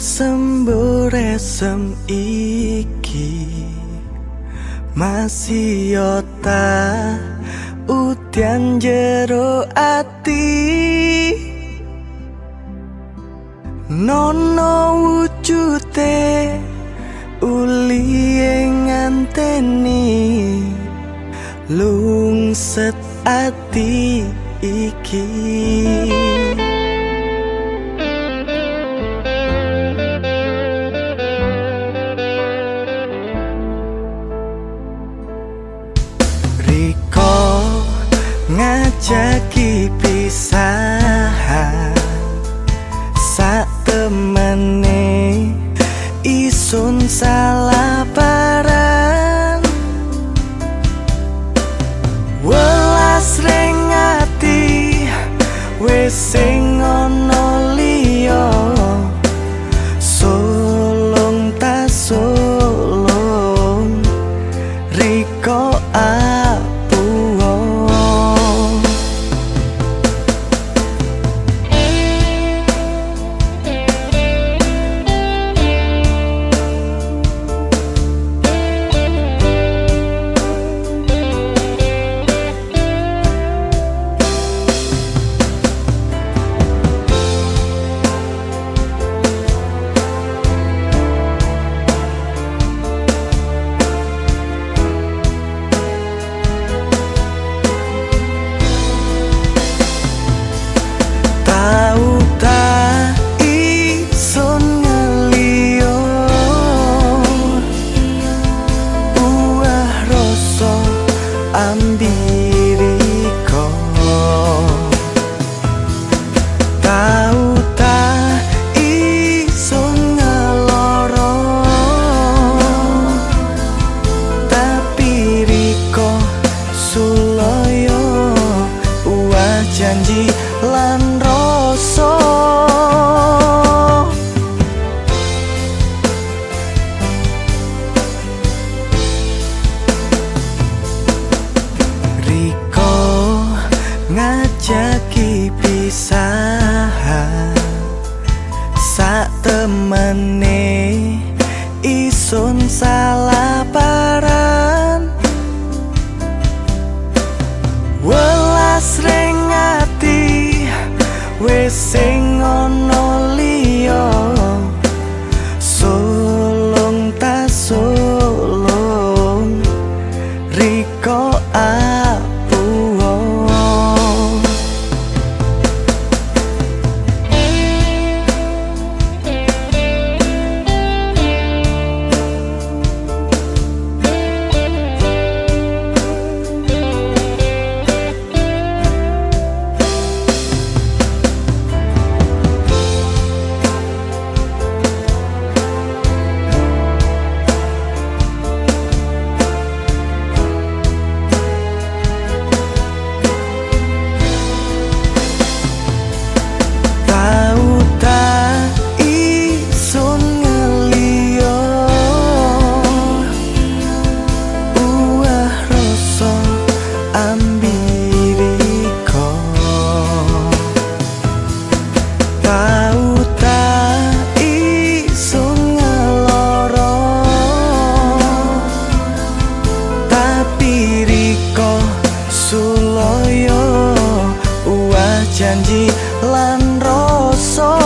Semburesem iki. Masih yota udian jero ati. Nono wujute uli nganteni. Lungset ati iki sing ana liya. Solong ta solong Riko temene. Isun salah paran. Welas rengati wis sing ono liyo sulung tasulung riko apa janji lan rosok